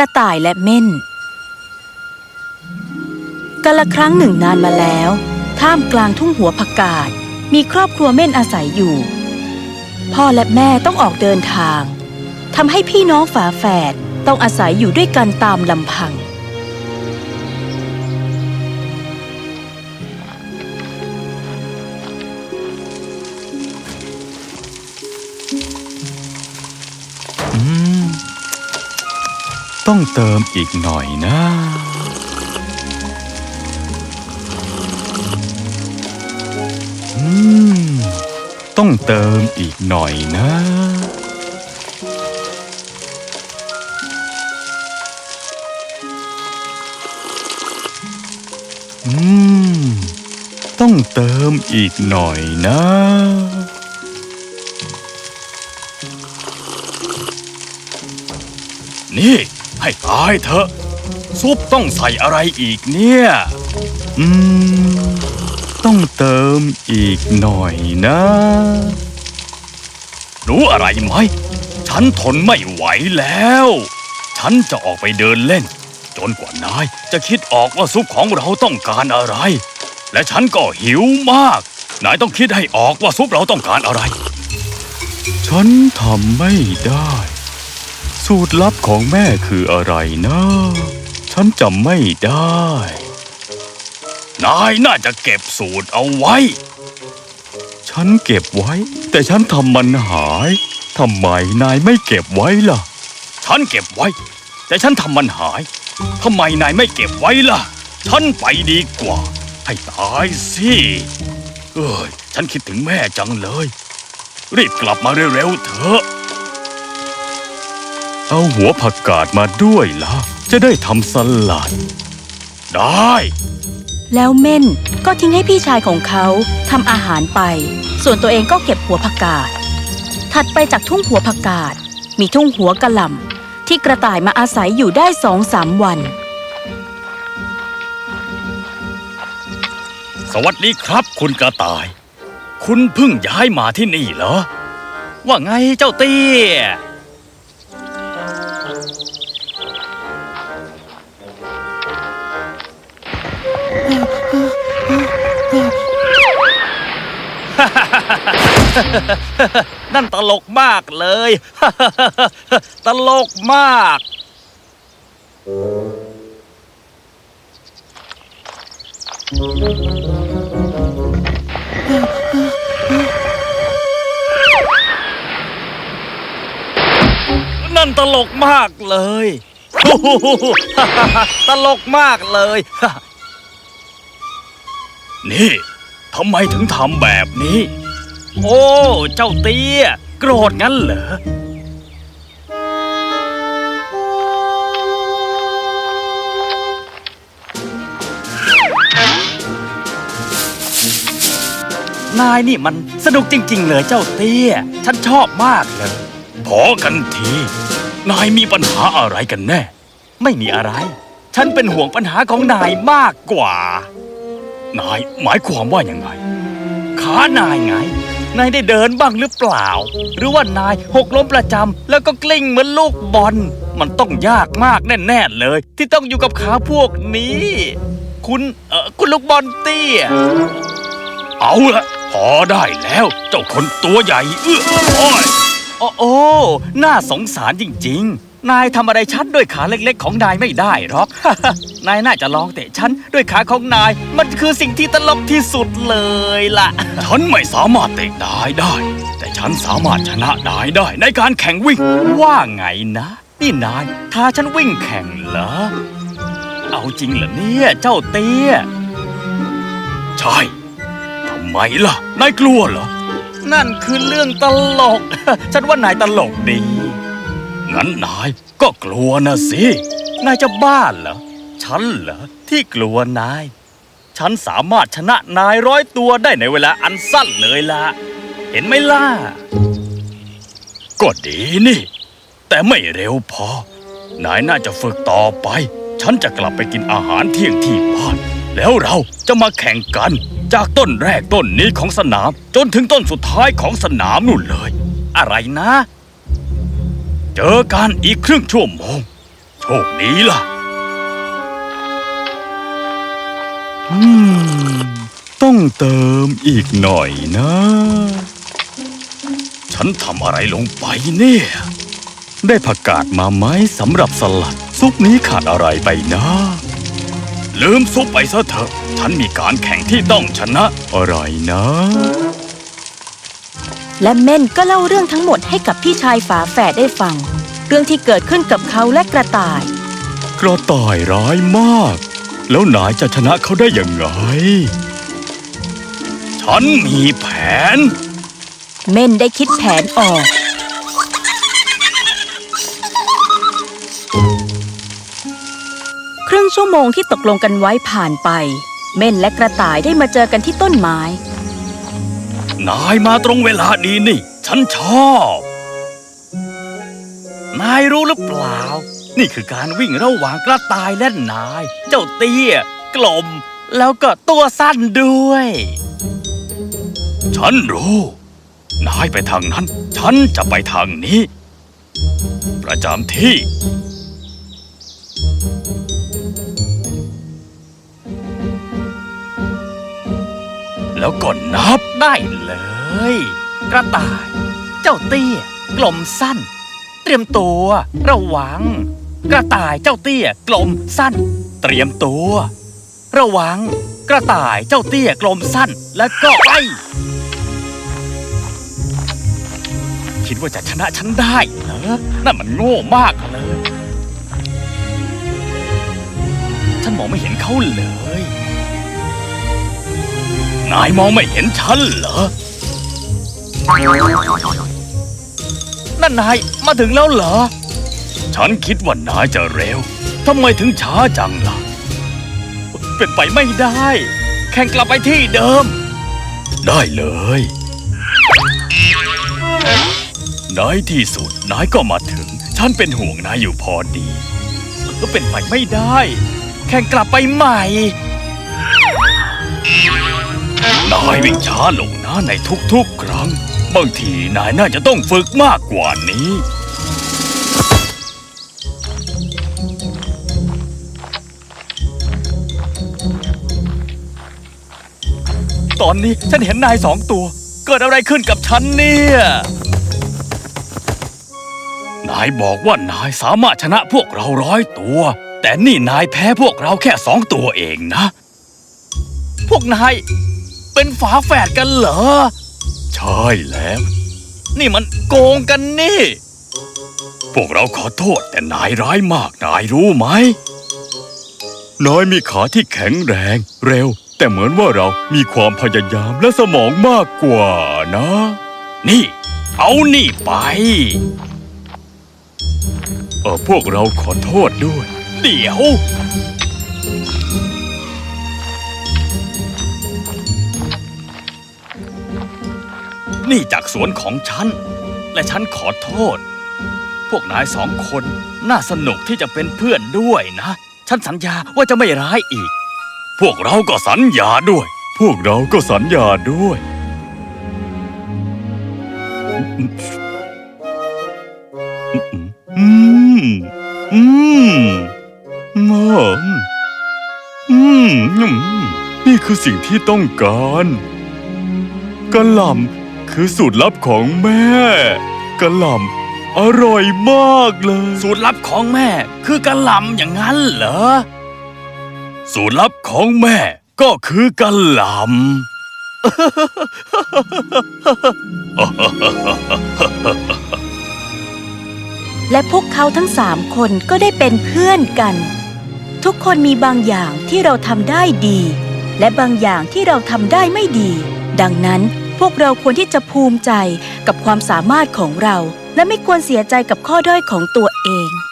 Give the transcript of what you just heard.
ระต่ายและเม่นกาละครั้งหนึ่งนานมาแล้ว ท่ามกลางทุ่งหัวผักกาดมีครอบครัวเม่นอาศัยอยู่ พ่อและแม่ต้องออกเดินทางทำให้พี่น้องฝาแฝดต้องอาศัยอยู่ด้วยกันตามลำพัง ต้องเติมอีกหน่อยนะ อืม ต้องเติมอีกหน่อยนะ อืม ต้องเติมอีกหน่อยนะนี่ ให้ตายเถอะ ซุปต้องใส่อะไรอีกเนี่ย อืม ต้องเติมอีกหน่อยนะ รู้อะไรไหม ฉันทนไม่ไหวแล้ว ฉันจะออกไปเดินเล่น จนกว่านายจะคิดออกว่าซุปของเราต้องการอะไร และฉันก็หิวมาก นายต้องคิดให้ออกว่าซุปเราต้องการอะไร ฉันทำไม่ได้ สูตรลับของแม่คืออะไรนะ ฉันจำไม่ได้ นายน่าจะเก็บสูตรเอาไว้ ฉันเก็บไว้ แต่ฉันทำมันหายทำไมนายไม่เก็บไว้ล่ะ ฉันเก็บไว้ แต่ฉันทำมันหายทำไมนายไม่เก็บไว้ล่ะ ฉันไปดีกว่า ให้ตายสิเอ้ยฉันคิดถึงแม่จังเลย รีบกลับมาเร็วๆเถอะ เอาหัวผักกาดมาด้วยล่ะ จะได้ทำสลัด ได้ แล้วเม่นก็ทิ้งให้พี่ชายของเขาทำอาหารไป ส่วนตัวเองก็เก็บหัวผักกาด ถัดไปจากทุ่งหัวผักกาด มีทุ่งหัวกะหล่ำที่กระต่ายมาอาศัยอยู่ได้สองสามวัน สวัสดีครับคุณกระต่าย คุณเพิ่งย้ายมาที่นี่เหรอ ว่าไงเจ้าเตี้ย นั่นตลกมากเลย ตลกมาก นั่นตลกมากเลย ตลกมากเลย นี่ทำไมถึงทำแบบนี้ โอ้ เจ้าเตี้ย โกรธงั้นเหรอนายนี่มันสนุกจริง ๆ เลยเจ้าเตี้ย ฉันชอบมากเลย พอกันที นายมีปัญหาอะไรกันแน่ ไม่มีอะไร ฉันเป็นห่วงปัญหาของนายมากกว่า นายหมายความว่ายังไงขานายไง นายได้เดินบ้างหรือเปล่า หรือว่านายหกล้มประจำแล้วก็กลิ้งเหมือนลูกบอล มันต้องยากมากแน่ๆเลย ที่ต้องอยู่กับขาพวกนี้ คุณเออคุณลูกบอลเตี้ยเอาละพอได้แล้ว เจ้าคนตัวใหญ่เอื้อโอ้ยโอ้โอ้น่าสงสารจริง ๆ นายทำอะไรฉันด้วยขาเล็กๆ ของนายไม่ได้หรอก นายน่าจะลองเตะฉันด้วยขาของนาย มันคือสิ่งที่ตลกที่สุดเลยล่ะ ฉันไม่สามารถเตะนายได้ แต่ฉันสามารถชนะนายได้ในการแข่งวิ่ง ว่าไงนะ นี่นายท้าฉันวิ่งแข่งเหรอ เอาจริงเหรอเนี่ย เจ้าเตี้ย ใช่ ทำไมล่ะ นายกลัวเหรอ นั่นคือเรื่องตลก ฉันว่านายตลกดี งั้นนายก็กลัวนะสิ นายจะบ้าเหรอ ฉันเหรอที่กลัวนาย ฉันสามารถชนะนายร้อยตัวได้ในเวลาอันสั้นเลยล่ะ เห็นไหมล่ะ ก็ดีนี่ แต่ไม่เร็วพอ นายน่าจะฝึกต่อไป ฉันจะกลับไปกินอาหารเที่ยงที่บ้าน แล้วเราจะมาแข่งกัน จากต้นแรกต้นนี้ของสนาม จนถึงต้นสุดท้ายของสนามนู่นเลย อะไรนะ เจอกันอีกครึ่งชั่วโมง โชคดีล่ะ อืม ต้องเติมอีกหน่อยนะ ฉันทำอะไรลงไปเนี่ย ได้ผักกาดมาไหมสำหรับสลัด ซุปนี้ขาดอะไรไปนะ ลืมซุปไปซะเถอะ ฉันมีการแข่งที่ต้องชนะ อะไรนะ และเม่นก็เล่าเรื่องทั้งหมดให้กับพี่ชายฝาแฝดได้ฟัง เรื่องที่เกิดขึ้นกับเขาและกระต่าย กระต่ายร้ายมาก แล้วนายจะชนะเขาได้ยังไงฉันมีแผน เม่นได้คิดแผนออก ครึ่งชั่วโมงที่ตกลงกันไว้ผ่านไป เม่นและกระต่ายได้มาเจอกันที่ต้นไม้ นายมาตรงเวลาดีนี่ ฉันชอบ นายรู้หรือเปล่า นี่คือการวิ่งระหว่างกระต่ายและนาย เจ้าเตี้ย กลม แล้วก็ตัวสั้นด้วย ฉันรู้ นายไปทางนั้น ฉันจะไปทางนี้ ประจำที่แล้วก็นับได้ เลย กระต่าย เจ้าเตี้ย กลมสั้น เตรียมตัว ระวัง กระต่ายเจ้าเตี้ย กลมสั้น เตรียมตัว ระวัง กระต่ายเจ้าเตี้ย กลมสั้น แล้วก็ไปคิดว่าจะชนะฉันได้เหรอนั่นมันโง่มากเลย ฉันมองไม่เห็นเขาเลย นายมองไม่เห็นฉันเหรอ นั่นนายมาถึงแล้วเหรอ ฉันคิดว่านายจะเร็ว ทำไมถึงช้าจังล่ะ เป็นไปไม่ได้ แข่งกลับไปที่เดิม ได้เลยในที่สุดนายก็มาถึง ฉันเป็นห่วงนายอยู่พอดีเป็นไปไม่ได้ แข่งกลับไปใหม่ นายวิ่งช้าลงนะในทุกๆ ครั้ง บางทีนายน่าจะต้องฝึกมากกว่านี้ ตอนนี้ฉันเห็นนายสองตัว เกิดอะไรขึ้นกับฉันเนี่ย นายบอกว่านายสามารถชนะพวกเราร้อยตัว แต่นี่นายแพ้พวกเราแค่สองตัวเองนะ พวกนาย เป็นฝาแฝดกันเหรอ ใช่แล้ว นี่มันโกงกันนี่ พวกเราขอโทษแต่นายร้ายมากนายรู้ไหมนายมีขาที่แข็งแรง เร็ว แต่เหมือนว่าเรามีความพยายามและสมองมากกว่านะ นี่ เอานี่ไปเออพวกเราขอโทษด้วย เดี๋ยว นี่จากสวนของฉัน และฉันขอโทษ พวกนายสองคนน่าสนุกที่จะเป็นเพื่อนด้วยนะ ฉันสัญญาว่าจะไม่ร้ายอีก พวกเราก็สัญญาด้วย พวกเราก็สัญญาด้วย อืม อืมมมอืมอืมนี่คือสิ่งที่ต้องการกะหล่ำ คือสูตรลับของแม่กะหล่ำอร่อยมากเลย สูตรลับของแม่ คือกะหล่ำอย่างนั้นเหรอ สูตรลับของแม่ก็คือกะหล่ำ และพวกเขาทั้งสามคนก็ได้เป็นเพื่อนกัน ทุกคนมีบางอย่างที่เราทำได้ดี และบางอย่างที่เราทำได้ไม่ดี ดังนั้น พวกเราควรที่จะภูมิใจกับความสามารถของเรา และไม่ควรเสียใจกับข้อด้อยของตัวเอง